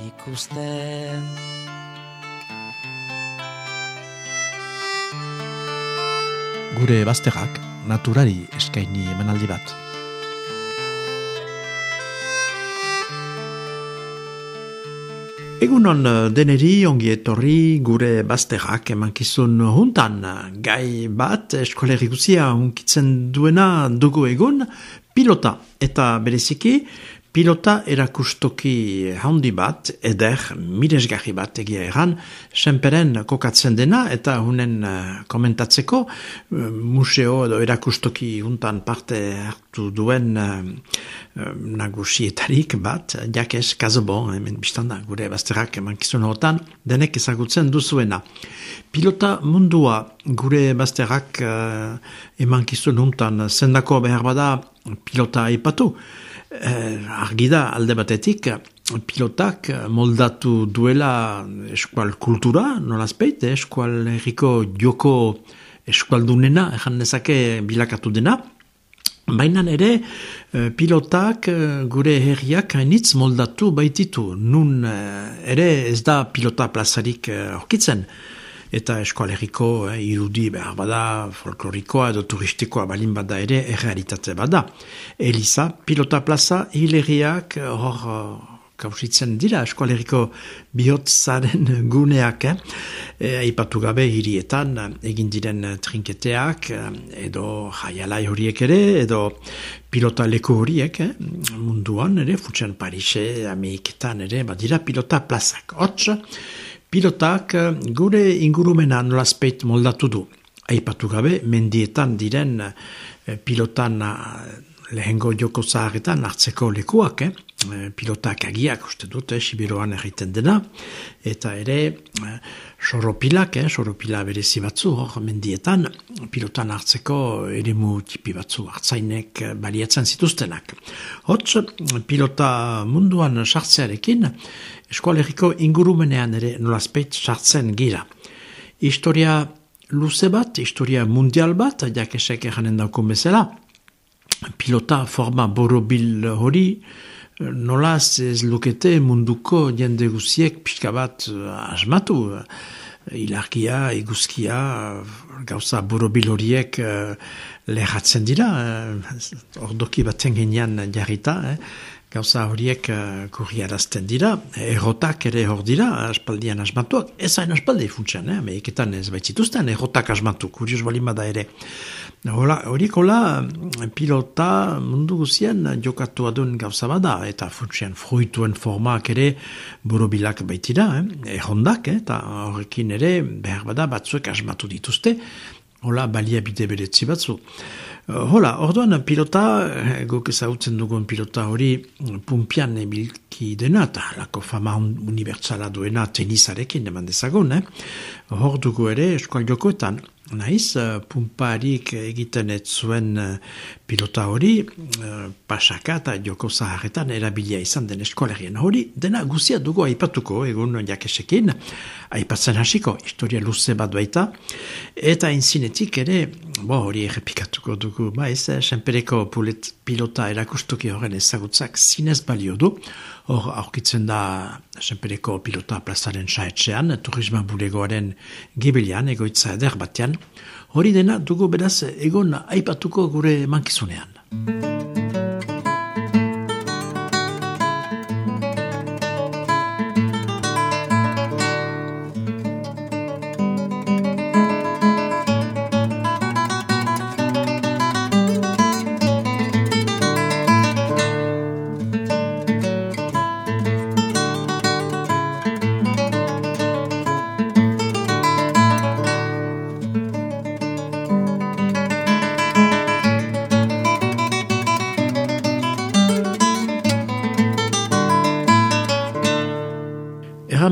ikusten. Gure bazterrak naturari eskaini emanaldi bat. Egunon deneri ongi etorri gure bazterrak emankizun juntan gai bat eskolerikuzia unkitzen duena dugu egun pilota eta bereziki Pilota erakustoki handi bat, eder, miresgarri bat egia eran, senperen kokatzen dena eta hunen uh, komentatzeko uh, museo edo erakustoki untan parte hartu duen uh, nagusietarik bat, jakez, kazobon, hemen biztanda, gure bazterrak eman kizun hotan, denek ezagutzen duzuena. Pilota mundua gure bazterrak uh, eman kizun untan zendako behar bada pilota aipatu, eh, argi da alde batetik pilotak moldatu duela eskual kultura, nolazpeit, eh, eskual erriko joko eskualdunena, ezan nezake bilakatu dena, Baina ere, eh, pilotak eh, gure herriak hainitz moldatu baititu. Nun ere ez da pilota plazarik horkitzen eta eskoaleriko eh, irudi behar bada, folklorikoa edo turistikoa balin bada ere, errealitate bada. Eliza, pilota plaza, hileriak, eh, hor, eh, kausitzen dira, eskoaleriko bihotzaren guneak, eh? E, aipatu gabe hirietan egin diren trinketeak, edo jaialai horiek ere, edo pilota leku horiek, eh? munduan ere, futsen Parise, Ameriketan ere, badira pilota plazak. Hots, Pilotak eh, gure ingurumena nolazpeit moldatu du. Aipatu gabe, mendietan diren eh, pilotan eh, lehengo joko zaharretan hartzeko lekuak, eh? pilotak agiak uste dute, Sibiroan erriten dena, eta ere soropilak, eh? soropila berezi batzu, hor mendietan, pilotan hartzeko eremu tipi batzu hartzainek baliatzen zituztenak. Hots, pilota munduan sartzearekin, eskualeriko ingurumenean ere nolazpeit sartzen gira. Historia luze bat, historia mundial bat, jakesek eranen daukun bezala, pilota forma borobil hori, nolaz ez lukete munduko jende guziek pixka bat uh, asmatu. Ilargia, iguzkia, gauza borobil horiek uh, lehatzen dira, uh, ordoki baten genean jarrita, eh? Gauza horiek uh, dira, errotak ere hor dira, aspaldian asmatuak, ez hain aspaldi funtsian, eh? meiketan ez baitzituzten, errotak asmatu, kurios bali bada ere. Horiek hola, pilota mundu guzien jokatu adun gauza bada, eta funtsian fruituen formak ere borobilak baitira, eh? errondak, eh? eta horrekin ere behar bada batzuek asmatu dituzte, hola balia bide beretzi batzu. Hola, orduan pilota, eh, guk ezagutzen dugun pilota hori pumpian ebilki dena, eta lako fama unibertsala duena tenisarekin eman dezagun, eh? Hor dugu ere, eskual jokoetan, Naiz, uh, pumparik egiten ez zuen uh, pilota hori, uh, pasaka eta joko zaharretan erabilia izan den eskolerien hori, dena guzia dugu aipatuko, egun jakesekin, aipatzen hasiko, historia luze bat baita, eta inzinetik ere, bo hori errepikatuko dugu, ba ez, senpereko pilota erakustuki horren ezagutzak zinez balio du, hor aurkitzen da senpereko pilota plazaren saetxean, turisma bulegoaren gibilian, egoitza eder batean, hori dena dugu beraz egon aipatuko gure mankizunean.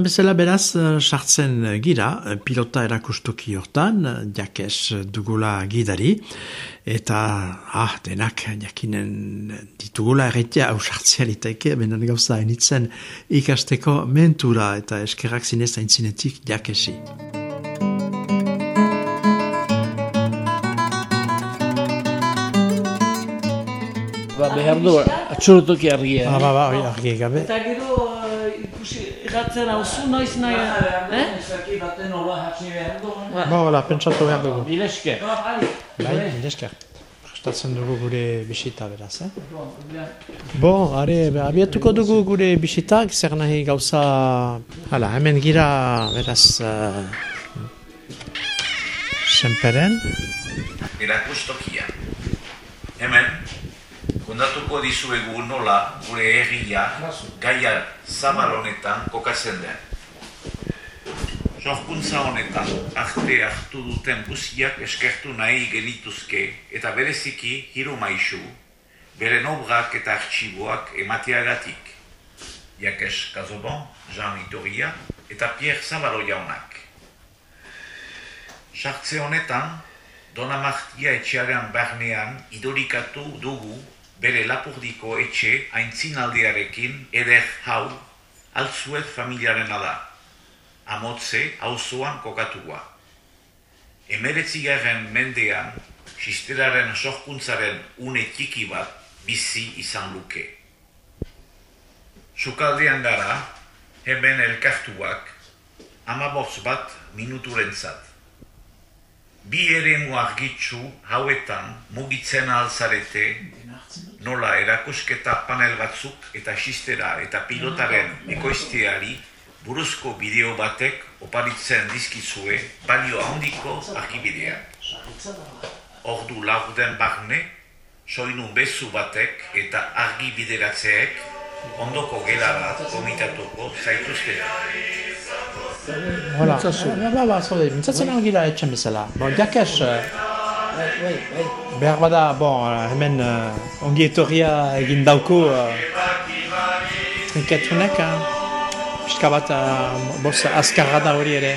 Erran bezala beraz, sartzen gira, pilota erakustoki hortan, jakes dugula gidari, eta, ah, denak, jakinen ditugula erretia hau sartzea litaike, benen gauza enitzen ikasteko mentura eta eskerrak zinez aintzinetik jakesi. Ba, behar du, atxurutuki argia. Ah, ba, ba, argi gabe. Eta gero, ikusi, gatzen hau zu noiz nahi, eh? Ba, hola, pentsatu behar dugu. Bileske. Bai, milesker. Prestatzen dugu gure bisita beraz, eh? Bo, are, abiatuko dugu gure bisitak, zer nahi gauza... Hala, hemen gira, beraz... Uh, Senperen. Erakustokia. Hemen, kondatuko dizuegu nola gure herria gaia zabal honetan kokatzen den. Sorkuntza honetan arte hartu duten guziak eskertu nahi genituzke eta bereziki hiru maisu, beren obrak eta artxiboak emateagatik. Jakes Kazobon, Jean Itoria eta Pierre Zabalo jaunak. Sartze honetan, Dona Martia etxearen barnean idorikatu dugu bere lapurdiko etxe aintzinaldiarekin eder hau altzuet familiarena da. Amotze auzoan kokatua. Emeretzigarren mendean, sisteraren sorkuntzaren une txiki bat bizi izan luke. Sukaldean gara, hemen elkartuak, amabotz bat minuturentzat. Bi eremu argitzu hauetan mugitzen alzarete nola erakusketa panel batzuk eta xistera eta pilotaren ekoizteari buruzko bideo batek oparitzen dizkizue balio handiko argibideak. Ordu laurden barne, soinu bezu batek eta argi bideratzeek ondoko gelara komitatuko zaituzte. Hola. Ba, ba, ba, mintzatzen hau gira etxen bezala. Bon, jakes, behar bada, bon, hemen uh, ongi etorria egin dauko uh, trinketunek, uh, pixka bat, uh, bos, azkarra da hori ere.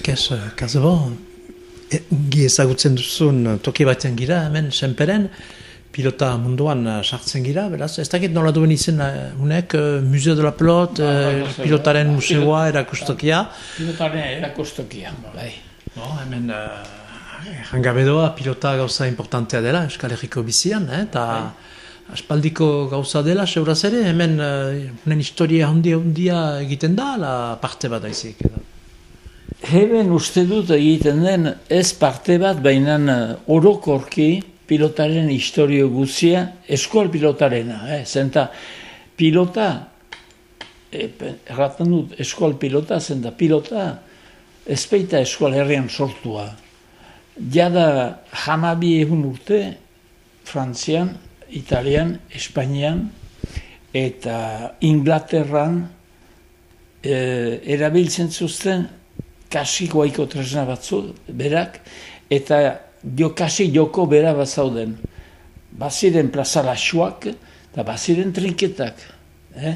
Jakes, Kazabo, gi ezagutzen duzun toki batean gira, hemen, senperen, pilota munduan uh, sartzen gira, beraz, ez dakit nola duen izen uh, unek, Museo de la Pelot, uh, pilotaren museoa, erakustokia. Pilotaren erakustokia, bai. No, hemen, jangabedoa pilota gauza importantea dela, Euskal Herriko bizian, eh, eta aspaldiko gauza dela, seuraz ere, hemen, uh, historia handia handia egiten da, la parte bat aizik. Heben uste dut egiten den ez parte bat, baina orokorki pilotaren historio guzia, eskual pilotarena, eh? zenta pilota, e, erraten dut eskual pilota, zenta pilota ez baita eskual herrian sortua. Jada jamabi egun urte, Frantzian, Italian, Espainian, eta Inglaterran e, erabiltzen zuzten kasikoaiko tresna batzu, berak, eta jo kasi joko bera bat zauden. Baziren plaza laxuak, eta baziren trinketak. Eh?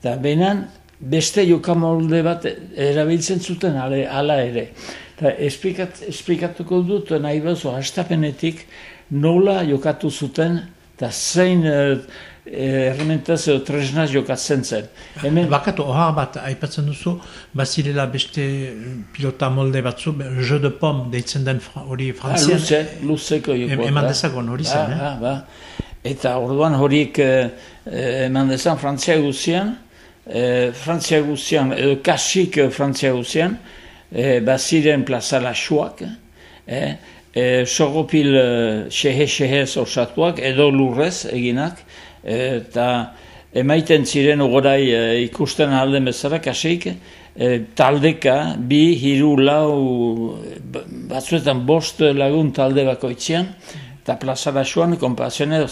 Eta benan, beste jokamolde bat erabiltzen zuten ale, ala ere. Eta esplikat, esplikatuko dut nahi bezu, hastapenetik nola jokatu zuten, eta zein errementaz edo tresnaz jokatzen zen. Hemen... Bakatu, oha bat, aipatzen duzu, bazirela beste pilota molde batzu, jeu de pom deitzen den fra, hori Ah, frantzian. luze, luzeko jokoa. eman da. dezagon hori Ba, zen, eh? ba, ba. Eta orduan horiek eh, eh, eman dezan Frantzia guzian, eh, Frantzia guzian, edo kasik eh, Frantzia guzian, eh, baziren plaza laxuak, eh, eh, sogopil eh, xehe-xehez osatuak, edo lurrez eginak, eta emaiten ziren ogorai eh, ikusten alden bezala kasik, eh, taldeka, bi, hiru, lau, ba- batzuetan bost lagun talde bakoitzean, eta plazara joan, kompazione,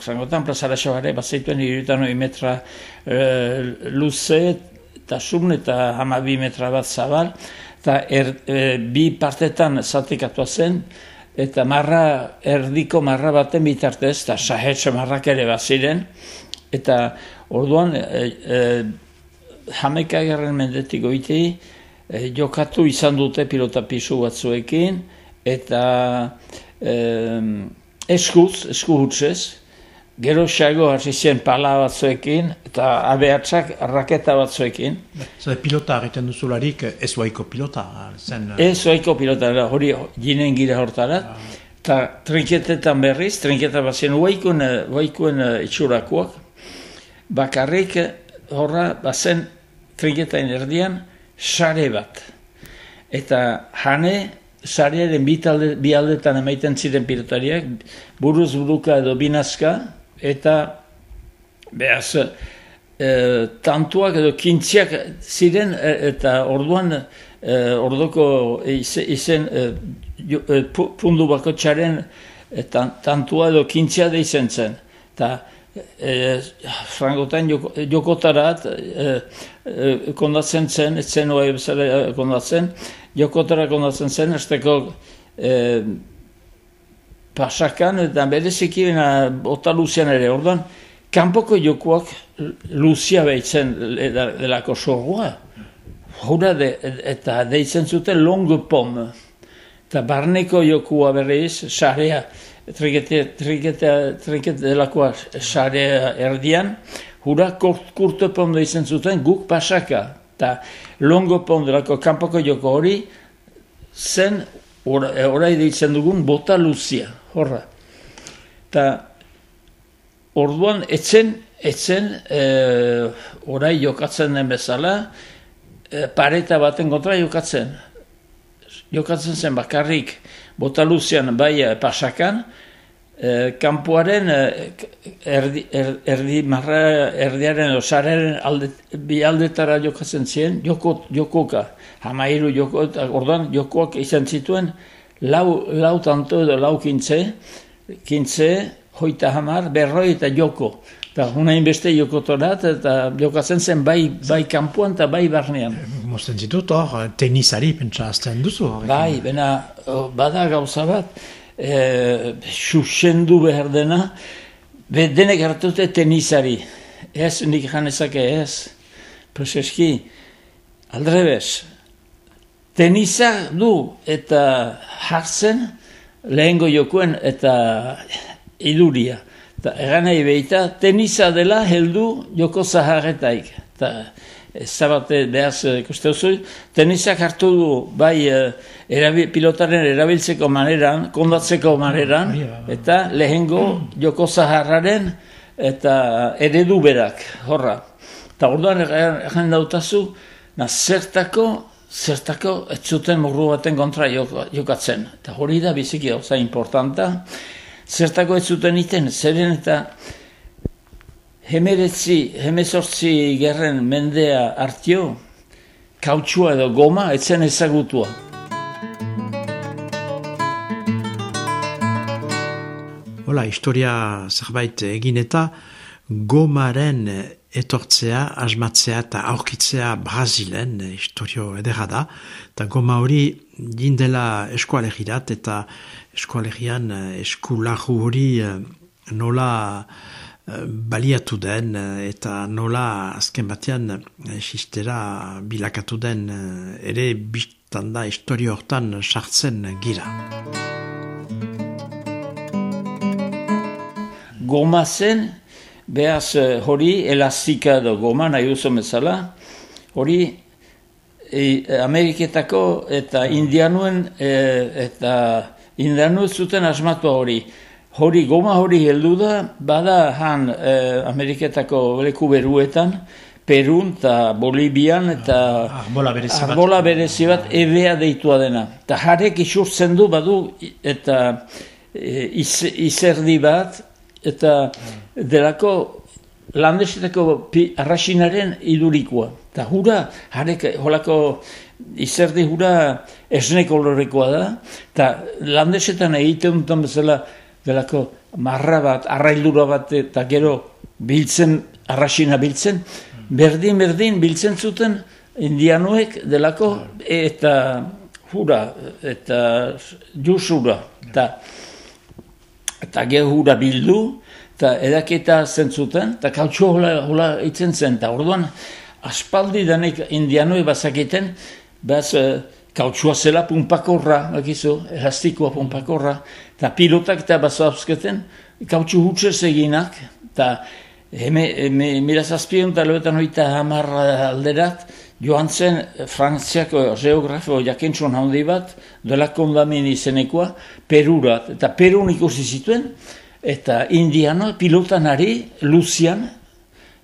zangotan plazara joan ere, bat zeituen irutan metra e, luze, eta sun eta hamabi metra bat zabal, eta er, e, bi partetan zatikatu zen, eta marra, erdiko marra baten bitartez, eta sahetxe marrak ere bat ziren, eta orduan, e, e, jameka gerren mendetik goitei, e, jokatu izan dute pilota pisu batzuekin, eta e, eskuz, esku hutsez, gero xago hasi zen pala batzuekin, eta abeatzak raketa batzuekin. Zer pilota egiten duzularik ez waiko pilota? Zen... Ez waiko pilota, hori jinen gira hortara. Eta trinketetan berriz, trinketa bat zen waikuen, waikuen itxurakoak, bakarrik horra bazen trinketain erdian, sare bat. Eta jane, sarearen bi, bi aldetan emaiten ziren pilotariak, buruz buruka edo binazka, eta behaz, e, tantuak edo kintziak ziren, e, eta orduan, e, ordoko izen, e, e, pundu bako txaren, e, tantua edo kintzia da izen zen. Eta e, frangotan joko, jokotarat e, e, kondatzen zen, etzen oa ebezara kondatzen, jokotara kondatzen zen, esteko e, pasakan eta bereziki bena ota luzian ere, orduan, kanpoko jokoak luzia behitzen delako sorgoa. Hora de, eta deitzen zuten longo pom. Eta barneko jokua berriz, sarea, trikete, trikete, trikete delakoa sare erdian, hura kurt, kurto pondo izan zuten guk pasaka. Eta longo pondelako kanpoko joko hori zen orai deitzen dugun bota luzia, horra. Eta orduan etzen, etzen e, orai jokatzen den bezala, e, pareta baten kontra jokatzen. Jokatzen zen bakarrik, bota luzean bai eh, pasakan, e, kanpoaren eh, erdi, er, erdi marra erdiaren osaren alde, bi aldetara jokatzen ziren, joko, jokoka, hamairu joko, orduan jokoak izan zituen, lau, lau tanto edo lau kintze, kintze, hoita hamar, berroi eta joko. Eta hona inbeste jokotorat eta jokatzen zen bai, bai kampuan eta bai barnean. Mosten zitut hor, tenisari pentsa azten duzu. Bai, bena, bada gauza bat, e, xuxendu behar dena, be denek hartute tenisari. Ez, nik janezake ez. Prozeski, aldrebez, tenisa du eta hartzen lehengo jokuen eta iduria. Ta egan nahi behita, tenisa dela heldu joko zaharretaik. Ta zabate behaz ikuste duzu, tenisak hartu du bai erabi, pilotaren erabiltzeko maneran, kondatzeko maneran, eta lehengo joko zaharraren eta eredu berak, horra. Eta orduan egan dautazu, na zertako, zertako ez zuten morru baten kontra jokatzen. Eta hori da biziki gauza importanta zertako ez zuten iten, zeren eta hemeretzi, hemezortzi gerren mendea hartio, kautsua edo goma, etzen ezagutua. Hola, historia zerbait egin eta gomaren etortzea, asmatzea eta aurkitzea Brazilen, historio edera da, eta goma hori jindela eskualegirat eta eskualegian eh, eskulahu hori eh, nola eh, baliatu den eta nola azken batean sistera bilakatu den ere biztan da historio hortan sartzen gira. Goma zen, behaz hori elastika edo goma nahi duzu bezala, hori e, Ameriketako eta Indianuen eta indanu zuten asmatu hori. Hori, goma hori heldu da, bada han eh, Ameriketako leku beruetan, Perun eta Bolibian eta arbola berezi bat, arbola berezi bat ebea deitua dena. Eta jarek isurtzen du badu eta e, izerdi bat eta delako landesetako arrasinaren idurikoa. Eta hura, jarek holako izerdi hura esne kolorikoa da, eta landesetan egiten duten bezala delako marra bat, arraildura bat eta gero biltzen, arrasina biltzen, berdin, berdin biltzen zuten indianuek delako eta hura, eta jusura, eta, eta gero hura bildu, eta edaketa zentzuten, eta kautxo hola, hola itzen zen, eta orduan, aspaldi denek indianoi bazakiten, bez, e, kautxua zela pumpakorra, bakizu, elastikoa pumpakorra, eta pilotak eta bazoazketen, kautxu hutsez eginak, eta heme, heme, mira zazpion eta loetan hoita hamar alderat, joan zen frantziako geografo jakentson handi bat, dela kondamin izenekoa, perurat, eta perun ikusi zituen, eta indiano pilotanari Lucian,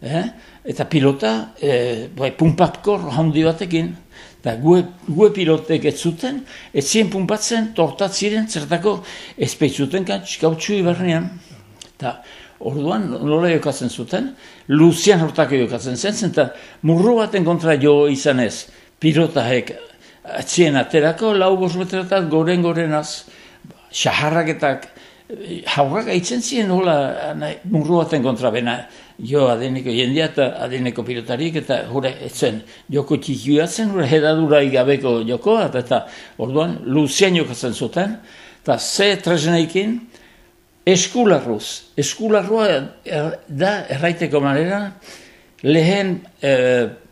eh? eta pilota eh, bai, pumpatkor handi batekin, eta gue, gue pilotek ez zuten, ez zien pumpatzen tortatziren zertako ezpeitzuten kautxu ibarnean. Eta orduan nola jokatzen zuten, Lucian hortako jokatzen zen, eta murru baten kontra jo izan ez, pilotaek atzien aterako, lau bosmetretat goren gorenaz, xaharraketak, Haurrak aitzen ziren hola murru baten kontra bena jo adeneko jendia eta adeneko pilotarik eta hura etzen joko txikioa zen, hura hedadura igabeko joko eta, eta orduan luzean jokatzen zuten eta ze tresneikin eskularruz, eskularrua er, da erraiteko manera lehen e,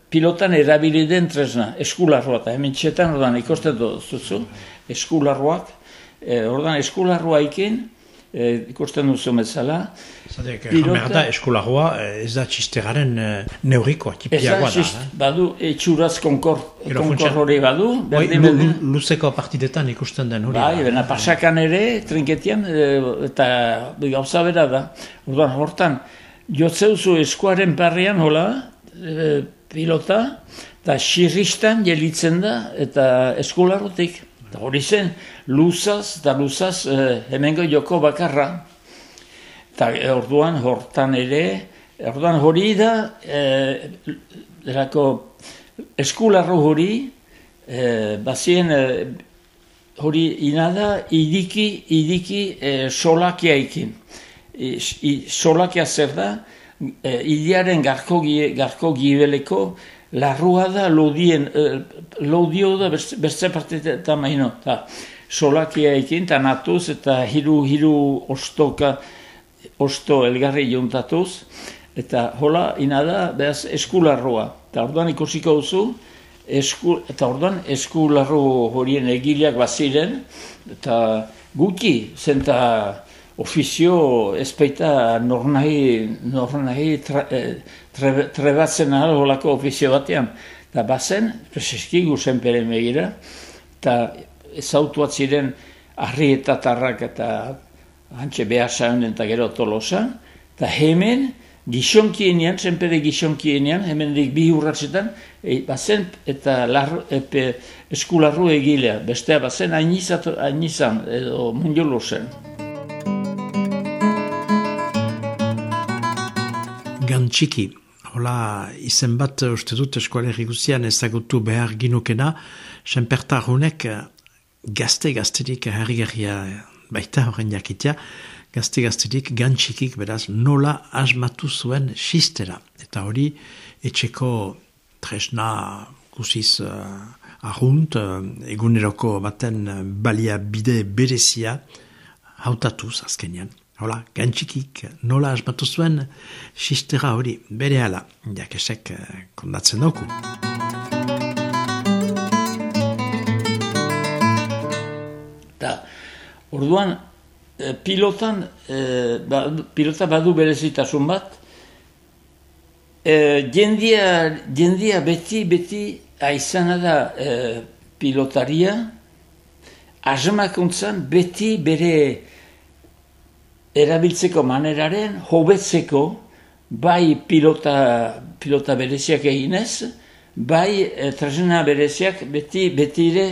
pilotan erabili den tresna, eskularrua eta hemen txetan orduan ikosten duzu, eskularruak, e, orduan eskularrua ikin, e, ikusten duzu metzala. Zadek, pilota... da, eskolagoa eh, ez da txistegaren e, neurikoa, tipiagoa da. Eh? Badu, etxuraz konkor, konkor hori badu. Bai, luzeko partidetan ikusten den hori. Bai, bena pasakan ere, trinketian, eta gauza bera da. Urban, hortan, jotzeuzu eskuaren parrian, hola, pilota, eta xirristan jelitzen da, eta eskolarotik. Eta hori zen, luzaz, eta luzaz, eh, hemengo joko bakarra. Eta eh, orduan, hortan ere, orduan hori da, eh, erako eskularro hori, eh, bazien, eh, hori inada, idiki, idiki eh, solakia ikin. I, solakia zer da, eh, idiaren garko, garko gibeleko, larrua da lodien, eh, lodio da beste parte eta maino, eta solakia ekin, eta natuz, eta hiru, hiru ostoka, osto elgarri juntatuz, eta hola, ina da, behaz, eskularroa. Eta orduan ikusiko duzu, esku, eta orduan eskularro horien egileak baziren, eta guki, zenta ofizio ezpeita nornahi, nornahi tra, eh, trebatzen ahal holako ofizio batean. Eta bazen, preseski guzen pere megira, eta ezautuat ziren arri eta tarrak eta hantxe behar saunen eta gero tolosa, eta hemen, gixonkienean, zenpede gixonkienean, hemen dik bi hurratzetan, e, bazen eta lar, epe, eskularru egilea, bestea bazen ainizan edo mundiolo zen. Gantxiki, hola izen bat uste dut eskualerri guztian ezagutu behar ginukena, senpertarunek gazte gazterik herrigarria baita horren jakitea, gazte gazterik gantxikik beraz nola asmatu zuen sistera. Eta hori etxeko tresna guziz uh, ahunt, uh, eguneroko baten balia bide berezia hautatuz azkenian. Hola, gantxikik nola asmatu zuen sistera hori bere ala, jakesek eh, kondatzen dugu. Da, orduan, eh, pilotan, eh, ba, pilota badu berezitasun bat, jendia, jendia beti, beti aizana da pilotaria, asmakuntzan beti bere erabiltzeko maneraren hobetzeko bai pilota, pilota bereziak eginez, bai e, tresna bereziak beti betire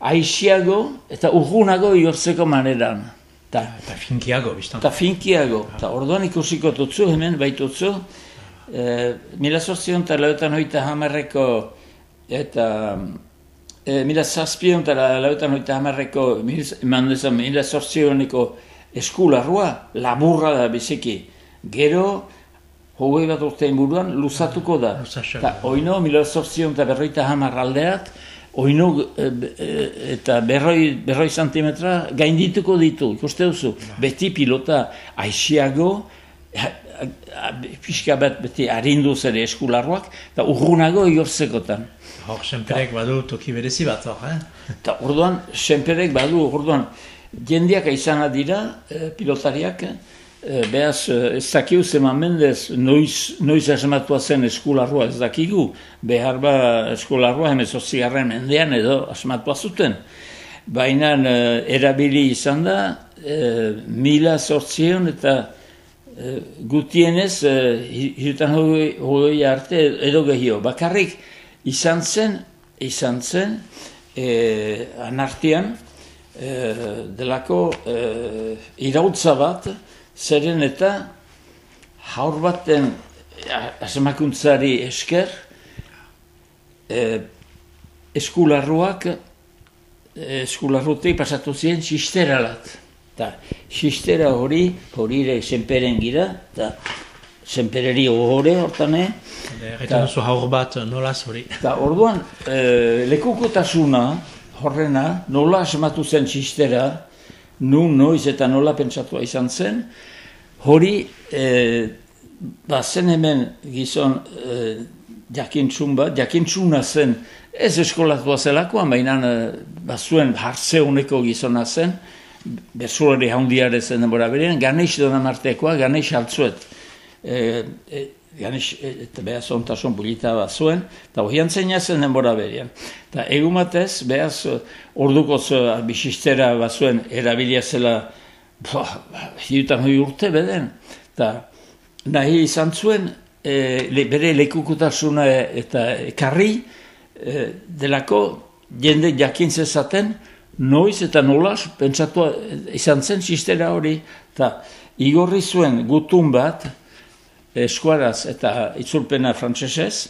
aixiago eta urgunago iortzeko maneran. Ta, eta finkiago, biztan. Ta finkiago. Ta orduan ikusiko tutzu, hemen baitutzu, e, mila sortzion eta lauetan hoita hamarreko eta e, mila zazpion eta lauetan hoita hamarreko mila sortzioneko eskularrua laburra da bezeki. Gero, hogei bat urte inguruan, luzatuko da. Ta, oino, mila zortzion eta berroita hamar aldeak, oino e, be- e, eta berroi, berroi santimetra gaindituko ditu, ikuste duzu. Beti pilota aixiago, pixka bat beti arinduz ere eskularroak, eta urrunago igortzekotan. Hor, senperek badu toki berezi bat hor, eh? Eta orduan, senperek badu, orduan, jendeak izana dira, eh, pilotariak, eh, behaz, eh, ez dakigu zeman mendez, noiz, noiz asmatua zen eskularroa ez dakigu, behar ba eskularroa hemezortzigarren mendean edo asmatua zuten. Baina eh, erabili izan da, eh, mila zortzion eta eh, gutienez, hi- hirutan hogei arte edo gehio. Bakarrik izan zen, izan zen, eh, anartian, eh, delako eh, irautza bat, zeren eta haur baten eh, asmakuntzari esker, eh, eskularruak eskularrutik pasatu ziren xisteralat. Ta, xistera hori, hori ere senperen gira, eta senpereri ohore hortan, eh? Erretan duzu haur bat nolaz hori. Eta orduan, e, lekukotasuna horrena, nola asmatu zen txistera, nun noiz eta nola pentsatua izan zen, hori, e, ba zen hemen gizon e, jakintzun bat, jakintzuna zen, ez eskolatua zelakoan, baina e, ba zuen hartzeuneko gizona zen, bersulari handiare zen denbora berean, ganeix donamartekoa, ganeix altzuet. E, e, ganeix, e, eta behaz ontasun bulita bat zuen, eta horian zeina zen denbora berean. Eta egun batez, behaz, ordukoz eh, bisistera bat zuen, erabilia zela, hiutan hoi urte beden. Eta nahi izan zuen, e, le, bere lekukutasuna eta ekarri, e, delako jende jakin zezaten, noiz eta nolas pentsatu izan zen sistera hori, eta igorri zuen gutun bat, eskuaraz eta itzulpena frantsesez,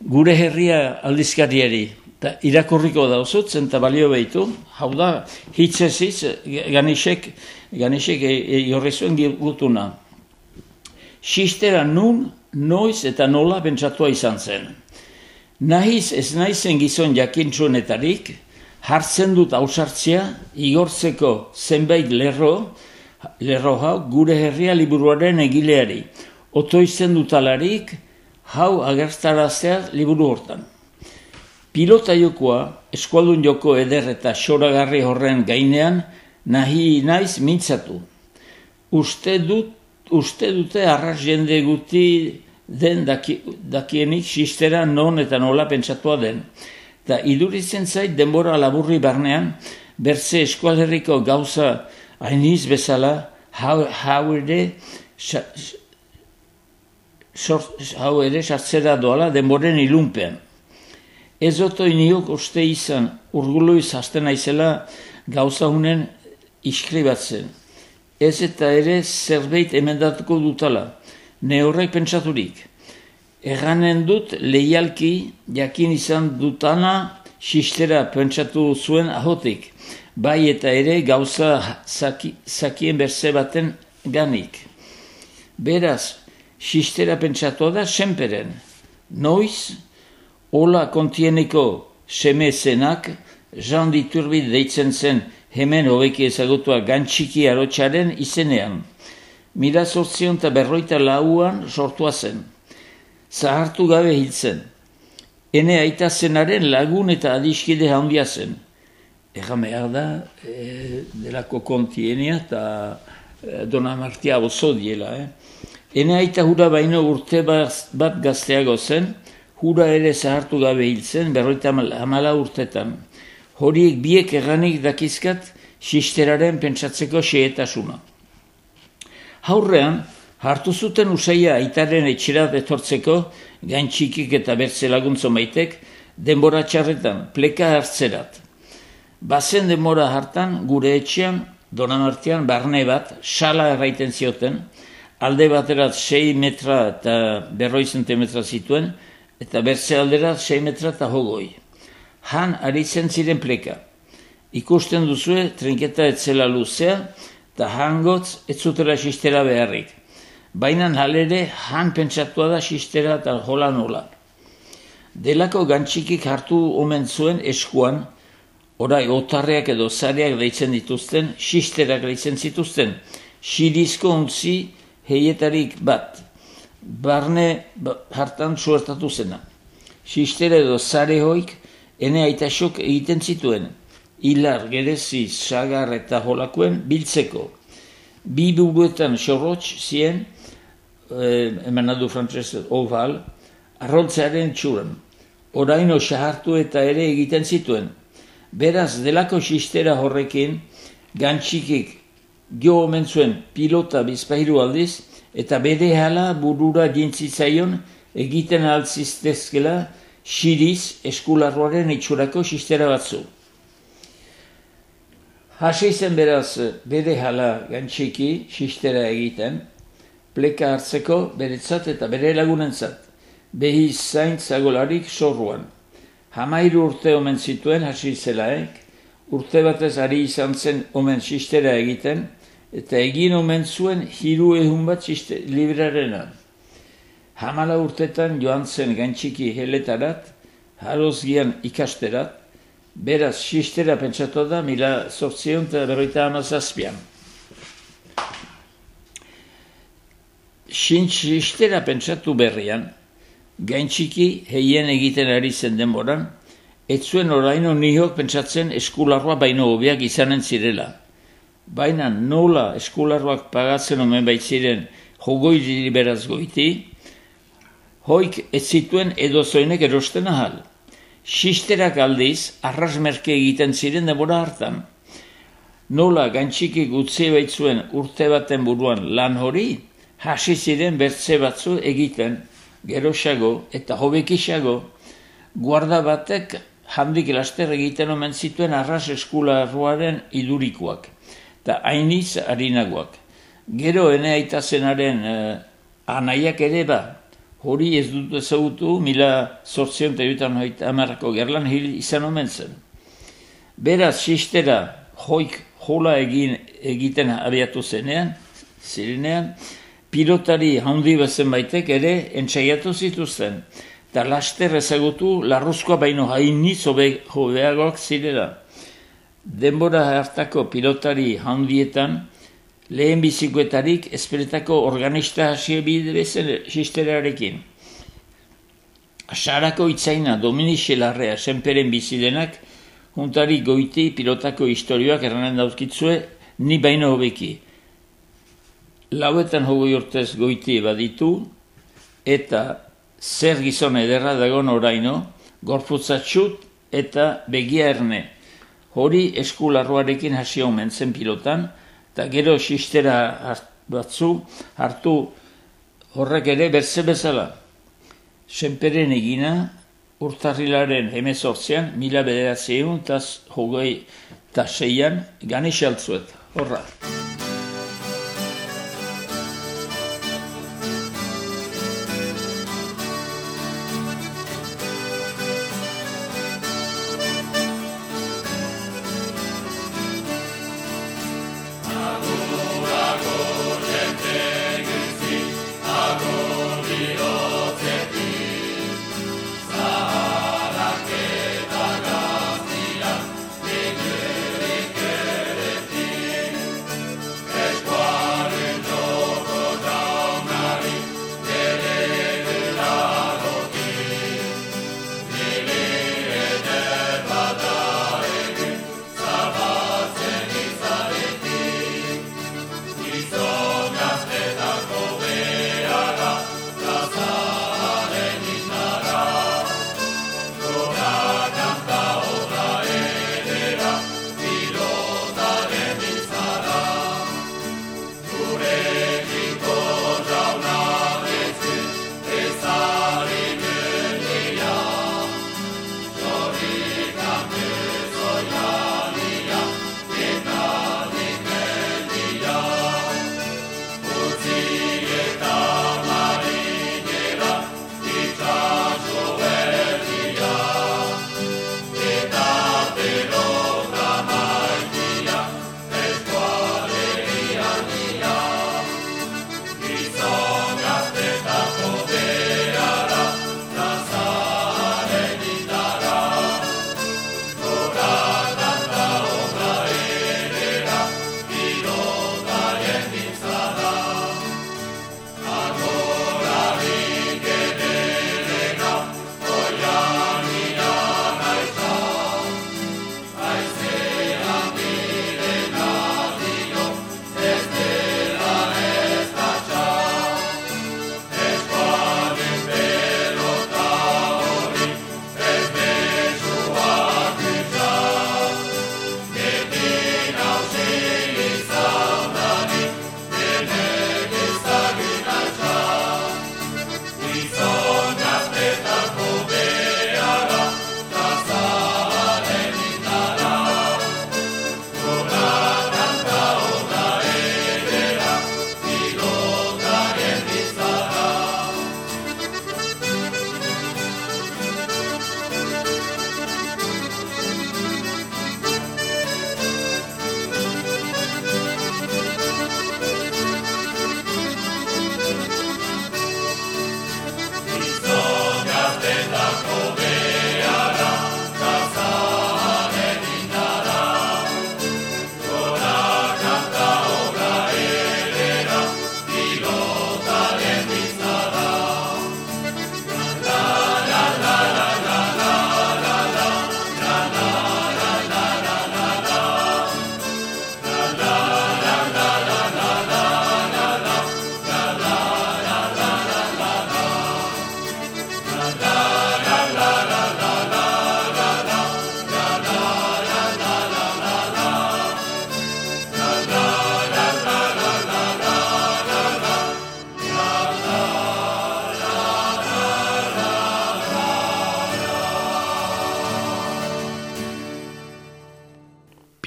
gure herria aldizkariari, eta irakurriko dauzutzen eta balio behitu, hau da, hitzez hitz, ganixek, ganixek igorri zuen gutuna. Sistera nun, noiz eta nola pentsatua izan zen. Nahiz ez naizen gizon jakintzuenetarik, hartzen dut ausartzia igortzeko zenbait lerro, lerro hau gure herria liburuaren egileari. Otoizen dutalarik hau agertaraztea liburu hortan. Pilota jokoa, eskualdun joko eder eta xoragarri horren gainean, nahi naiz mintzatu. Uste dut, uste dute arras jende guti den daki, dakienik sistera non eta nola pentsatua den. Eta iduritzen zait denbora laburri barnean, berze eskualherriko gauza hainiz bezala, hau, hau ere, sort, hau ere sartzera doala denboren ilunpean. Ez oto iniok uste izan urguloiz hasten naizela gauza hunen iskribatzen. Ez eta ere zerbait emendatuko dutala, ne horrek pentsaturik. Erranen dut leialki jakin izan dutana sistera pentsatu zuen ahotik, bai eta ere gauza zaki, zakien berze baten ganik. Beraz, sistera pentsatu da senperen. Noiz, Ola kontieneko seme zenak, Jean Diturbit deitzen zen hemen hobeki ezagutua gantxiki arotxaren izenean. Mila sortzion eta berroita lauan sortua zen. Zahartu gabe hiltzen. Ene aita zenaren lagun eta adiskide handia zen. Egan behar da, e, delako kontienia eta e, dona martia oso diela. Eh? Ene aita hura baino urte bat gazteago zen, hura ere zahartu gabe hiltzen, berroita hamala urtetan. Horiek biek erranik dakizkat, sisteraren pentsatzeko xeetasuna. Haurrean, hartu zuten usaia aitaren etxerat etortzeko, gain txikik eta bertze laguntzo maitek, denbora txarretan, pleka hartzerat. Bazen denbora hartan, gure etxean, donamartian, barne bat, sala erraiten zioten, alde baterat 6 metra eta berroi zentimetra zituen, eta bertze aldera 6 metra eta hogoi. Han aritzen ziren pleka. Ikusten duzue, trinketa etzela luzea, eta hangotz ez zutela sistera beharrik. Baina halere han pentsatua da sistera eta hola nola. Delako gantxikik hartu omen zuen eskuan, orai otarreak edo zareak deitzen dituzten, sisterak deitzen zituzten, sirizko untzi heietarik bat, barne ba, hartan suertatu zena. Sistera edo zare hoik, ene aitasok egiten zituen, hilar, gerezi, sagar eta holakuen biltzeko. Bi buguetan xorrotx zien, eh, eman adu oval, arrontzearen txuran. Oraino sahartu eta ere egiten zituen. Beraz, delako sistera horrekin, gantxikik jo omen zuen pilota bizpairu aldiz, eta bere hala burura jintzitzaion egiten altziztezkela siriz eskularroaren itxurako sistera batzu. Hasi zen beraz bere hala gantxiki sistera egiten, pleka hartzeko beretzat eta bere lagunentzat behi zain zagolarik sorruan. Hamairu urte omen zituen hasi zelaek, urte batez ari izan zen omen sistera egiten, eta egin omen zuen hiru ehun bat siste, librarena. Hamala urtetan joan zen gantxiki heletarat, harozgian ikasterat, beraz sistera pentsatu da mila sortzion eta berroita amazazpian. Sistera pentsatu berrian, gaintxiki heien egiten ari zen denboran, ez zuen oraino nihok pentsatzen eskularroa baino hobiak izanen zirela. Baina nola eskularroak pagatzen omen baitziren jogoi beraz goiti, hoik ez zituen edo zoinek erosten ahal. Sisterak aldiz, arrasmerke egiten ziren denbora hartan. Nola gantxiki gutzi baitzuen urte baten buruan lan hori, hasi ziren bertze batzu egiten, geroxago eta hobekisago, guarda batek handik laster egiten omen zituen arras eskula arruaren idurikoak, eta hainiz harinagoak. Gero ene aita zenaren eh, anaiak ere ba, hori ez dut ezagutu mila sortzion eta amarrako gerlan hil izan omen zen. Beraz, sistera hoik jola egin, egiten abiatu zenean, zirenean, pilotari handi bezen baitek ere entzaiatu zituzten. Eta laster ezagutu larruzkoa baino haini zobe jobeagoak zirela. Denbora hartako pilotari handietan, lehen bizikoetarik esperetako organista hasi bide bezen sisterarekin. Asarako itzaina Dominixe Larrea senperen bizidenak, juntari goiti pilotako historioak erranen dauzkitzue, ni baino hobeki lauetan hogoi urtez goiti baditu, eta zer gizon ederra dagoen oraino, gorputzatxut eta begia erne. Hori eskularroarekin hasi omen zen pilotan, eta gero sistera batzu hartu horrek ere berze bezala. Senperen egina, urtarrilaren emezortzean, mila bederatzea eta hogei eta seian, gane xaltzuet. Horra.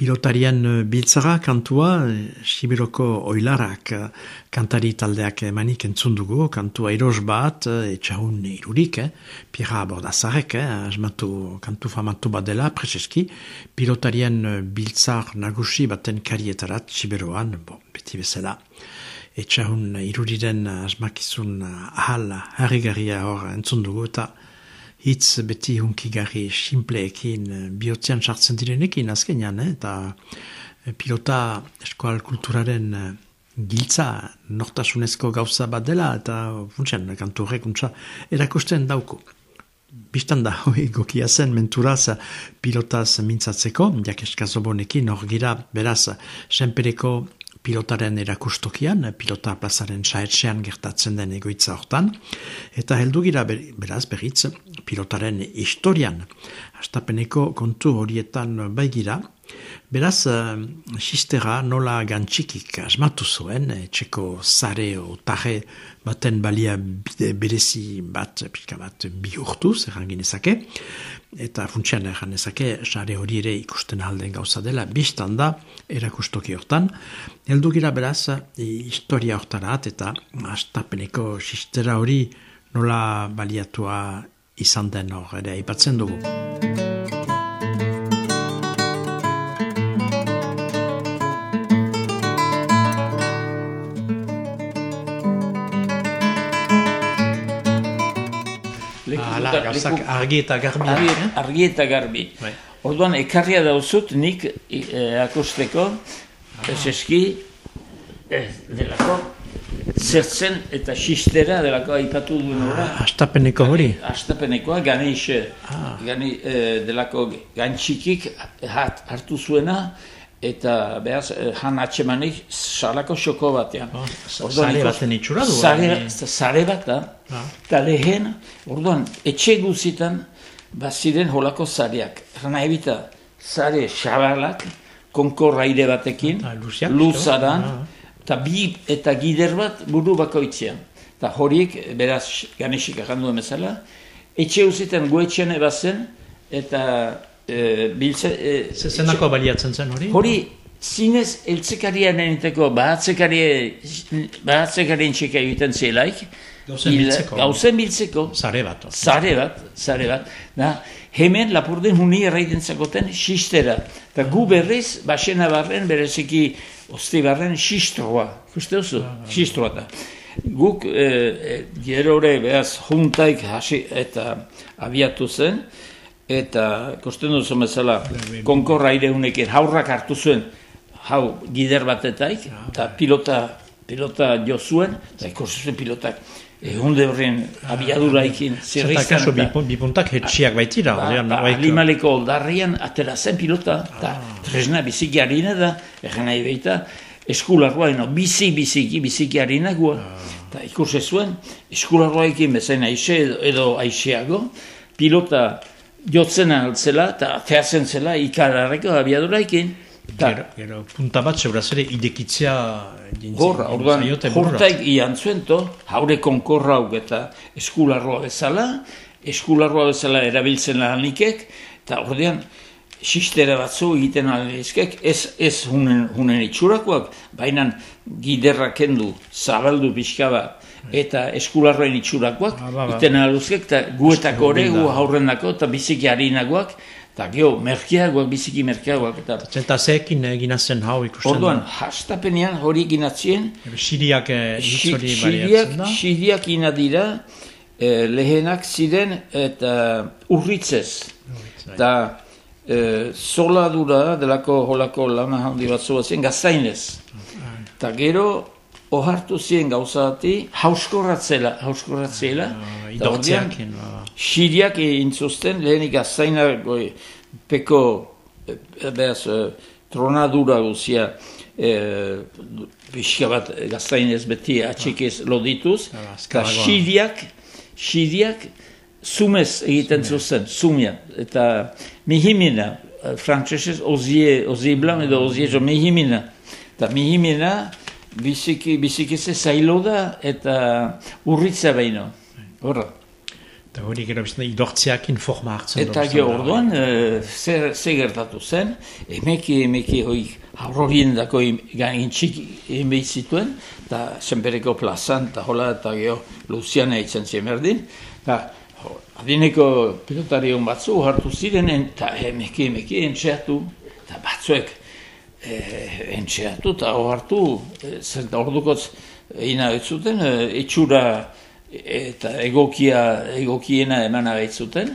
Pilotarien eh, biltzara kantua, eh, Sibiroko oilarak eh, kantari taldeak emanik entzun dugu, kantua iros bat, etxahun irurik, eh? pira bordazarek, eh? asmatu, kantu famatu bat dela, preseski, pilotarien biltzar nagusi baten karietarat Sibiroan, bo, beti bezala. Etxahun iruriren asmakizun ahal harrigarria hor entzun dugu, eta hitz beti hunkigarri simpleekin eh, bihotzean sartzen direnekin azkenean, eh? eta eh, pilota eskual kulturaren eh, giltza nortasunezko gauza bat dela, eta funtsian, kantu horrekuntza erakusten dauku. Bistan da, hoi gokia zen menturaz pilotaz mintzatzeko, jak eskazobonekin hor gira, beraz, senpereko pilotaren erakustokian, pilota plazaren saetxean gertatzen den egoitza hortan, eta heldu gira beraz berriz pilotaren historian. Astapeneko kontu horietan baigira, beraz, sistera nola gantxikik asmatu zuen, txeko zare o taje baten balia bide berezi bat, pika bat bi urtuz, errangin ezake, eta funtsian erran ezake, sare hori ere ikusten alden gauza dela, biztan da, erakustoki hortan, heldu gira beraz, historia hortarat, eta astapeneko sistera hori nola baliatua izan den hor, ere, aipatzen dugu. argi eta garbi. Argi, eh? argi eta garbi. Bai. Orduan, ekarria dauzut nik e, akusteko, ah. eski, ez, delako, zertzen eta xistera delako aipatu duen ora. Ah, astapeneko hori? Astapenekoa, gane ah. gane, e, delako gantxikik hartu zuena, eta behaz, han atxemanik salako xoko batean. Oh, zare baten itxura du? Zare bat da, eta lehen, orduan, etxe guzitan, baziren holako zareak. Rana ebita, zare xabalak, konkorra ide batekin, luzaran, eta bi eta gider bat buru bakoitzean. Eta horiek, beraz, ganesik ahandu emezala, etxe guzitan goetxean ebazen, eta e, biltze... E, Zenako baliatzen zen hori? Hori, zinez, eltzekarien eniteko, bahatzekarien txeka egiten zelaik, Gauzen biltzeko. Gauzen biltzeko. Zare bat. Zare bat, zare bat. Da, hemen lapurden huni erraiten zakoten xistera. Da gu berriz, basena barren, bereziki, oste barren, xistroa. Juste oso, xistroa da. Guk, e, e, gero hori, behaz, juntaik hasi eta abiatu zen, eta kosten duzu bezala konkorra aire unekin haurrak hartu zuen hau gider batetaik eta pilota pilota jo zuen eta ikusi zuen pilotak egun de horren abiadura ikin zerrizkan kaso bipuntak hetxiak baitira ba, ba, limaleko oldarrian atera zen pilota eta ah. tresna biziki harina da egen nahi behita eskularroa eno bizi biziki biziki harina gua ah. eta ikusi zuen eskularroa ikin bezain aixe edo, edo aixeago pilota jotzen altzela eta feazen zela ikararreko abiadura ikin. Gero, gero, punta bat zeura zere idekitzea Horra, orduan, hortaik ian zuen to, haure konkorra eta eskularroa bezala, eskularroa bezala erabiltzen lanikek, eta ordean, sistera batzu egiten alizkek, ez, ez hunen, hunen itxurakoak, baina giderra kendu, zabaldu pixka bat, eta eskularroen itxurakoak, ah, ba, ba. iten aluzkek, eta guetak ore, gu haurren dako, eta biziki harinagoak, eta geho, merkeagoak, biziki merkeagoak. Eta, eta zekin egin zen hau ikusten Orduan, hastapenean hori egin atzien, Siriak eh, hitzori bariatzen da? Siriak inadira, eh, lehenak ziren, eta urritzez. Eta eh, zoladura, delako holako lana handi bat zuazen, gaztainez. Ah. Eta gero, ohartu zien gauzati, hauskorratzela, hauskorratzela, uh, idortzeak. Siriak intzuzten, lehenik azaina goi, peko, e, behaz, e, tronadura guzia, e, pixka bat gaztainez beti atxikez lodituz, eta siriak, siriak, zumez egiten zuzten, zumia, eta mihimina, frantzesez, ozie, ozie blan edo ozie jo mihimina, eta mihimina, biziki, biziki ze zailo da eta urritza baino. Horra. Eta hori gero bizten idortziak informa hartzen Eta gero orduan, e, zer, zer gertatu zen, emeki, emeki hoi haurrorien dako gaintxik egin zituen, eta senpereko plazan, eta hola, eta gero Luziana eitzen zien berdin, eta adineko pilotarion batzu hartu zirenen, eta emeki, emeki entxeatu, eta batzuek e, entxeatu, eta hartu, e, zer da ordukotz, Ina ez zuten, etxura eta egokia egokiena eman zuten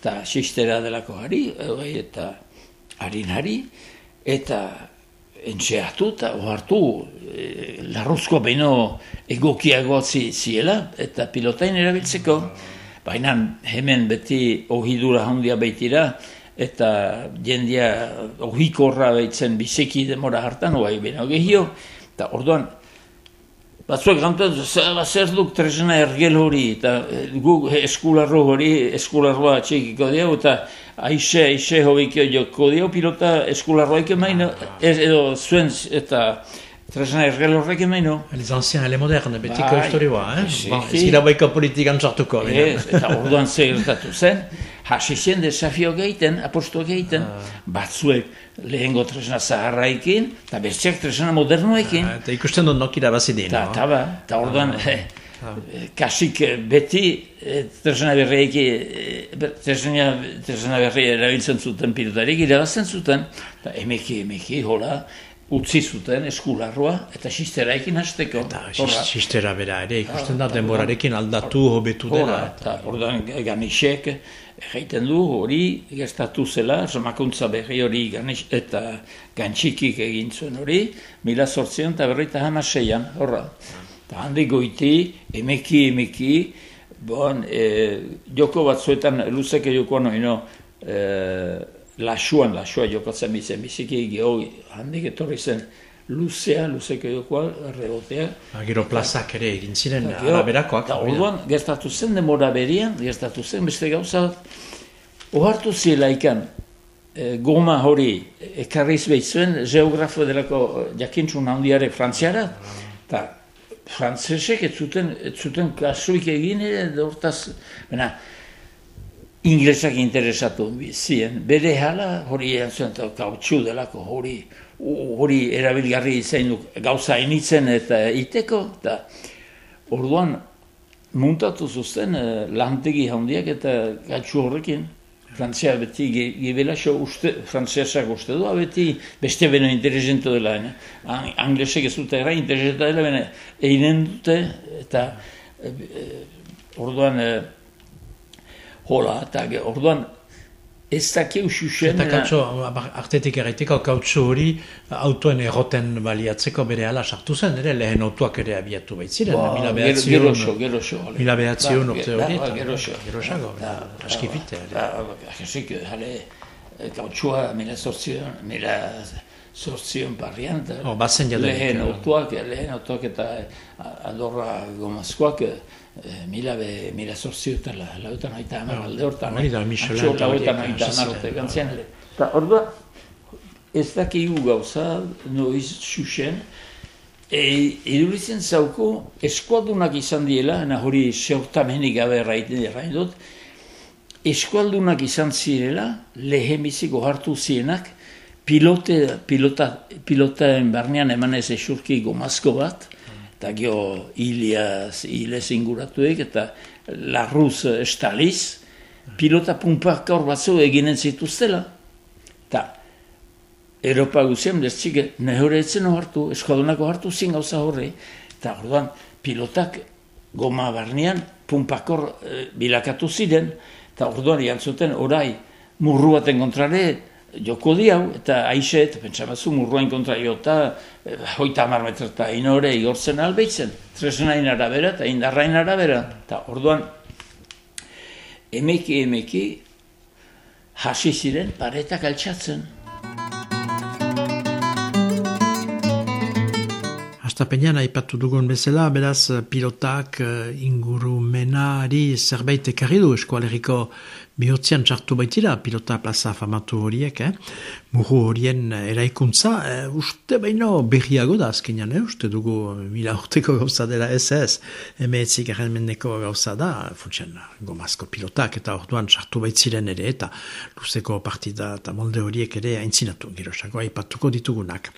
eta sistera delako hari eta harinari eta entxeatu eta ohartu e, larruzko beino egokiago ziela eta pilotain erabiltzeko. Baina hemen beti ohidura handia baitira eta jendia ohikorra baitzen bizeki demora hartan oai beno gehio eta orduan Batzuek gantzen, zer duk tresna ergel hori, eta eh, gu eskularro hori, eskularroa txekiko diau, eta aixe, aixe hobikio joko diau, pilota eskularroa maino, ez, edo zuen eta tresna ergel horrek emaino. Les anciens, les modernes, betiko bai, historioa, eh? Ba, ez gira baiko politikan sartuko. eta orduan zer zen, hasi zen desafio geiten, aposto geiten, ah. batzuek lehengo tresna zaharraikin, eta bestiak tresna modernoekin. Ah, eta ikusten dut nokira bazidin. Eta ta, ba, ta orduan, ah. eh, eh, kasik beti eh, tresna berreiki, tresna, tresna berri erabiltzen zuten pilotarik irabazten zuten, eta emeki, emeki, hola, utzi zuten eskularroa eta sisteraikin hasteko. Eta sistera bera ere ikusten da denborarekin aldatu hobetu dela. Eta orduan egiten du hori gestatu zela, somakuntza berri hori ganish, eta gantxikik egin zuen hori, mila sortzion eta berreita hamaseian, horra. Eta handi goiti, emeki, emeki, bon, e, joko batzuetan luzeke jokoan hori, no, e, lasuan, lasua jokatzen bizen, biziki geho, handik etorri zen, luzea, luzeko jokoa, rebotea. Ba, gero plazak ere egin ziren, araberakoak. Eta orduan, gertatu zen, demora berian, gertatu zen, beste gauza, ohartu zila ikan, e, goma hori ekarriz behitzuen, geografo delako jakintxun handiare frantziara, eta frantzesek ez zuten, ez zuten kasuik egin ere, hortaz, bena, inglesak interesatu zien. Bere hala hori erantzuen eta kautxu delako hori hori erabilgarri izan gauza initzen eta iteko. eta orduan muntatu zuzten uh, lantegi handiak eta gatsu horrekin. Frantzia beti gibela xo uste, frantziasak uste du, beti beste beno interesentu dela. Ne? Anglesek ez dute era interesentu dela, bene, einen dute eta e, orduan hola, eta orduan ez dakiu xuxen... Eta kautxo, artetik erraiteko, kautxo hori autoen erroten baliatzeko bere ala sartu zen, ere lehen autoak ere abiatu baitziren, ba, mila behatzion... Gero xo, gero xo. Mila behatzion urte hori, eta gero xo. Gero xago, askifite. Ahisik, jale, kautxoa mila sortzion, mila sortzion barrian, oh, lehen autoak, lehen autoak eta adorra gomazkoak, Eh, mila be mila sortzio eta la lautan aita amar alde hortan. Hori da, Michelin. Atxo lautan aita amar horte gantzian ere. Eta ordua, ez dakigu gauza, noiz xuxen, e, iduritzen zauko, eskualdunak izan diela, na hori seurtamenik gabe erraiten dut, eskualdunak izan zirela, lehemiziko hartu zienak, pilote, pilota, pilotaen barnean emanez esurki gomazko bat, eta gio iliaz, hilez inguratuek, eta larruz estaliz, pilota pumpak hor batzu eginen zituztela. Eta Europa guzien, deztzik, nehore etzen hartu, eskodunako hartu zin gauza horre, eta orduan pilotak goma barnean pumpak hor e, bilakatu ziren, eta orduan jantzuten orai murru baten kontrare, joko diau, eta aixe, eta pentsa batzu murruain kontra jota, eh, hoita hamar metro eta inore igortzen albeitzen, tresnain arabera eta indarrain arabera, eta orduan, emeki emeki, hasi ziren paretak altxatzen. Astapenean aipatu dugun bezala, beraz pilotak uh, ingurumenari zerbait ekarri du eskualeriko bihotzean txartu baitira pilota plaza famatu horiek, eh? muru horien eraikuntza, eh, uste baino berriago da azkenean, eh? uste dugu mila urteko gauza dela ez ez, emeetzik mendeko gauza da, funtsian gomazko pilotak eta orduan txartu baitziren ere, eta luzeko partida eta molde horiek ere aintzinatu, girosako aipatuko ditugunak.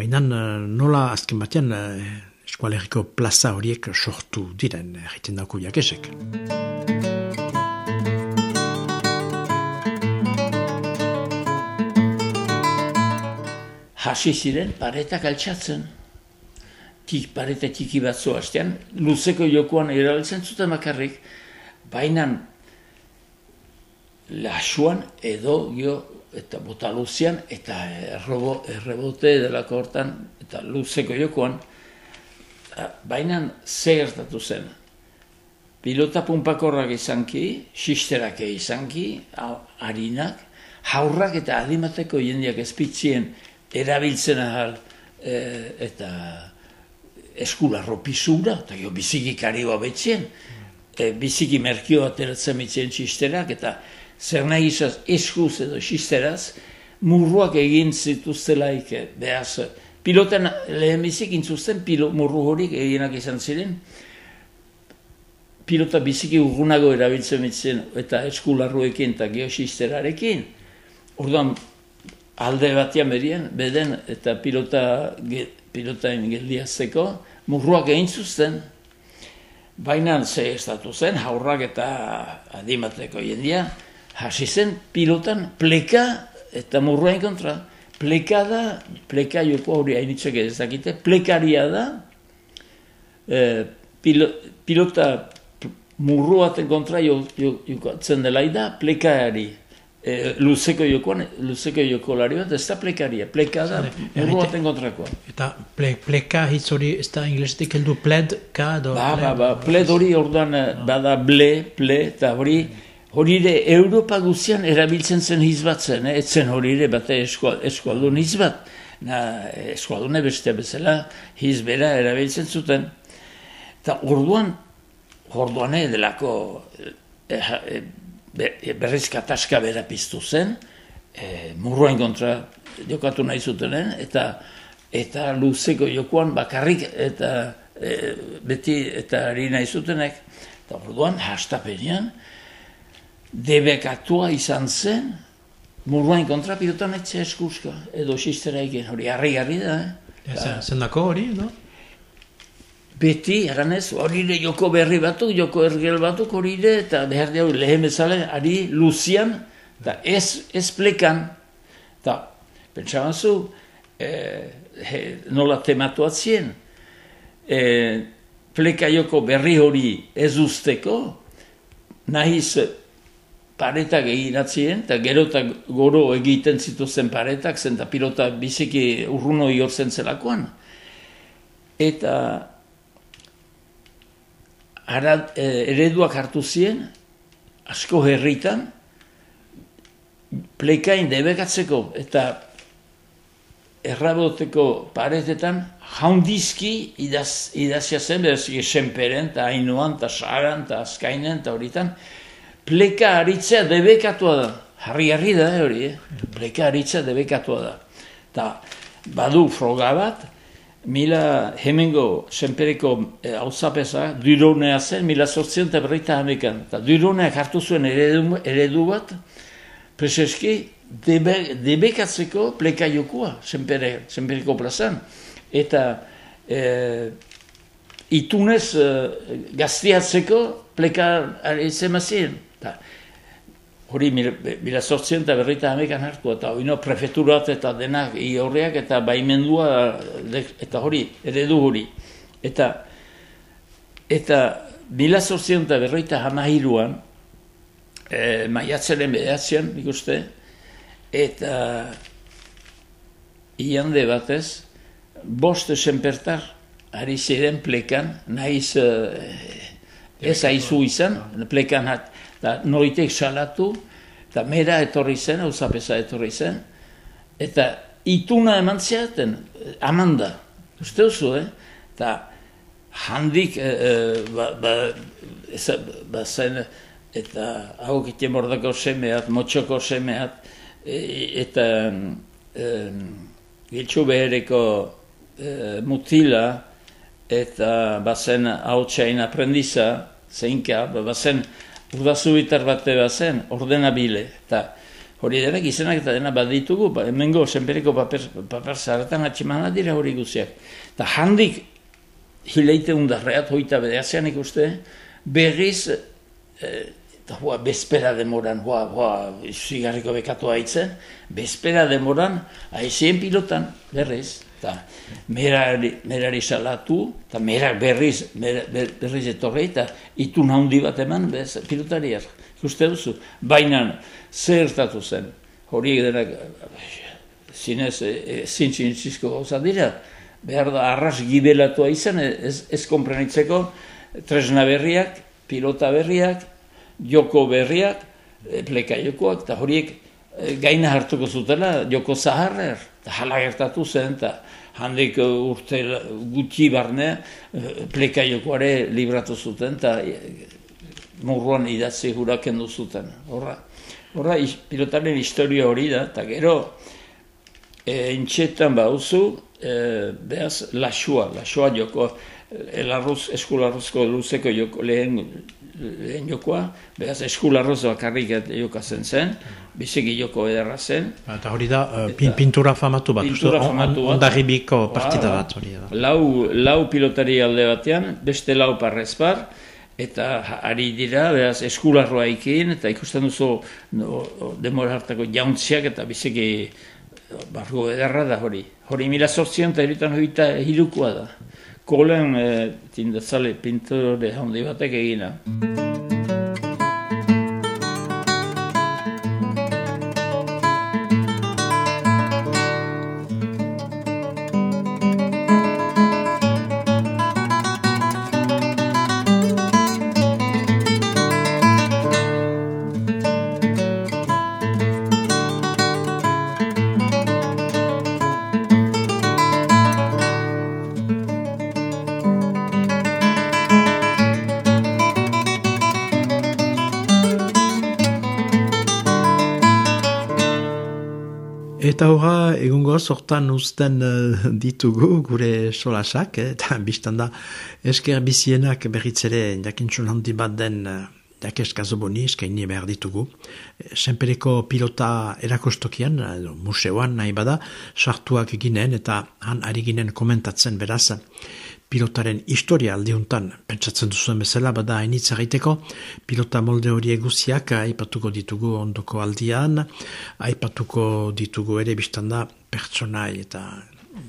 Baina nola azken batean eh, eskualeriko plaza horiek sortu diren, egiten dauku jakesek. hasi ziren paretak altxatzen. Tik, pareta tiki bat zoaztean, luzeko jokoan erabiltzen zuten makarrik, baina lasuan edo gio eta bota luzian eta errobo, errebote delako hortan eta luzeko jokoan, baina ze gertatu zen. Pilota pumpakorrak izanki, sisterak izanki, harinak, haurrak eta adimateko jendeak ezpitzien erabiltzen ahal e, eta eskularro pisura, eta jo biziki karioa betxen, e, biziki merkio ateratzen mitzen txisterak, eta zer nahi izaz eskuz edo txisteraz, murruak egin zituztelaik, e, behaz, piloten lehen bizik intzuzten, pilo, murru horik eginak izan ziren, pilota biziki urgunago erabiltzen mitzen, eta eskularroekin eta geosisterarekin, Orduan, alde batian berien, beden eta pilota, ge, pilotain geldiazteko, murruak egin zuzten, baina ze estatu zen, haurrak eta adimateko jendia, hasi zen pilotan pleka eta murruain kontra. Pleka da, pleka joko hori hainitzek ez dakite, plekaria da, e, pilota murruaten kontra jokatzen dela da, plekari e, luzeko jokoan, luzeko joko lari bat, ez da plekaria, pleka da, urru baten kontrakoa. Eta ple, pleka hitz hori, ez da inglesetik heldu pled, ka, do, ba, ba, ba, pled hori orduan, eh, bada ble, ple, eta hori, hori ere, Europa guzian erabiltzen zen hizbatzen, eh? etzen hori ere, bate eskualdun hizbat, na, eskualdune beste bezala, hizbera erabiltzen zuten. Eta orduan, orduan delako, eh, E, berriz kataska bera piztu zen, e, murruain kontra jokatu nahi zutenen, eta eta luzeko jokoan bakarrik eta e, beti eta ari nahi zutenek, eta orduan hastapenean, debekatua izan zen, murruain kontra pilotan etxe eskuska, edo sistera egin, hori harri-harri da. Eh? Zendako hori, no? Beti, eranez, hori joko berri batuk, joko ergel batuk hori eta behar dugu lehen bezala, ari luzian, eta ez, ez plekan, eta pentsaban zu, e, nola tematu atzien, e, pleka joko berri hori ez usteko, nahiz paretak egin atzien, eta gero eta goro egiten zituzen paretak, zen pilota biziki urruno iortzen zelakoan. Eta ara, e, ereduak hartu zien, asko herritan, plekain debekatzeko eta erraboteko paretetan jaundizki idaz, idazia zen, beraz, esenperen, eta hainoan, eta saran, eta azkainen, eta horitan, pleka aritzea debekatua da. Harri-harri da, eh, hori, eh? pleka aritzea debekatua da. Eta badu froga bat, Mila hemengo senpereko e, hauzapesa, duronea zen, mila sortzion eta berreita hamekan. Eta duroneak hartu zuen eredu, eredu bat, preseski, debe, debekatzeko pleka jokua, senpere, senpereko plazan. Eta e, itunez e, gaztiatzeko pleka zemazien hori mila sortzen eta berreita hamekan hartu, eta hori no, prefeturat eta denak horreak eta baimendua eta hori, eredu hori. Eta, eta mila sortzen eta berreita hamahiruan, e, maiatzaren behatzean, nik uste, eta iande batez, bost esenpertar, ari ziren plekan, nahiz e, ez aizu izan, plekan hat, da noitek salatu, eta mera etorri zen, hau zapesa etorri zen, eta ituna eman zeaten, amanda, uste duzu, eh? eta handik e, e, ba, ba, ba zen eta hau kite mordako semeat, motxoko semeat eta e, giltxu behereko e, mutila eta bazen hau txain aprendiza zeinka, bazen urdazu bitar bate bazen ordenabile eta hori dena gizenak eta dena baditugu, ba, hemengo senpereko paper, paper zaretan atximana dira hori guziak. Eta handik hileite undarreat, hoita bedeazean ikuste, berriz, eh, eta hua, bezpera demoran, hua, hua, zigarriko bekatu haitzen, bezpera demoran, haizien pilotan, berriz, eta merari, merari salatu, eta merak berriz, berriz etorrei, eta itun handi bat eman, bez, pilotariak, ikuste duzu, baina, zertatu zen. Hori denak, zinez, e, zintzintzizko gauza dira, behar da arras gibelatua izan, ez, ez komprenitzeko, tresna berriak, pilota berriak, joko berriak, e, pleka jokoak, eta horiek e, gaina hartuko zutela, joko zaharrer, eta jala gertatu zen, eta handik urte gutxi barne, pleka jokoare libratu zuten, eta murruan idatzi huraken duzuten. Horra, Horra, pilotaren historia hori da, eta gero, e, intxetan bauzu, e, behaz, lasua, lasua joko, elarruz, eskularruzko luzeko joko, lehen, lehen jokoa, behaz, eskularruz bakarrik jokazen zen, biziki joko ederra zen. Ba, eta hori da, uh, pintura famatu bat, pintura famatu bat, ondarribiko partida bat hori da. Lau, lau pilotari alde batean, beste lau parrezpar, eta ari dira, beraz, eskularroa ikin, eta ikusten duzu no, demora hartako jauntziak eta biziki bargo edarra da hori. Hori mila sortzion eta eritan hori da. Kolen, e, tindazale, pintore handi batek egina. Sortan uzten uh, ditugu gure solasak, eh? eta biztan da esker bizienak berritzere jakintxun handi bat den uh, jakes kazoboni eskaini behar ditugu. Senpereko pilota erakostokian, museoan nahi bada, sartuak ginen eta han ari ginen komentatzen beraz, pilotaren historia aldiuntan pentsatzen duzuen bezala bada hainitza gaiteko pilota molde hori eguziak aipatuko ditugu ondoko aldian aipatuko ditugu ere biztanda pertsonai eta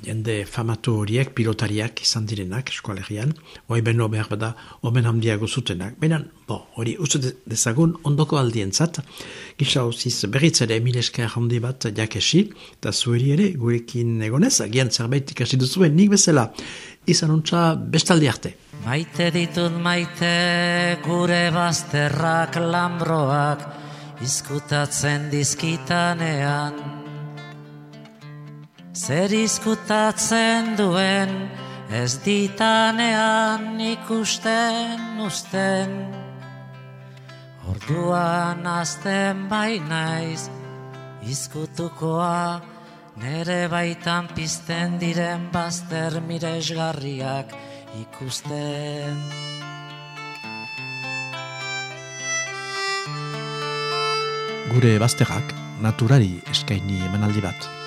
jende famatu horiek, pilotariak izan direnak eskualerian, hoi beno behar bada omen handiago zutenak. Baina, bo, hori uste dezagun ondoko aldientzat, gisa hausiz berriz ere emileska handi bat jakesi, eta zuheri ere gurekin egonez, agian zerbait ikasi duzuen nik bezala, izan untza bestaldi arte. Maite ditut maite gure bazterrak lambroak, izkutatzen dizkitanean, Zer izkutatzen duen ez ditanean ikusten usten Orduan azten bai naiz izkutukoa Nere baitan pizten diren bazter miresgarriak ikusten Gure bazterrak naturari eskaini emanaldi bat.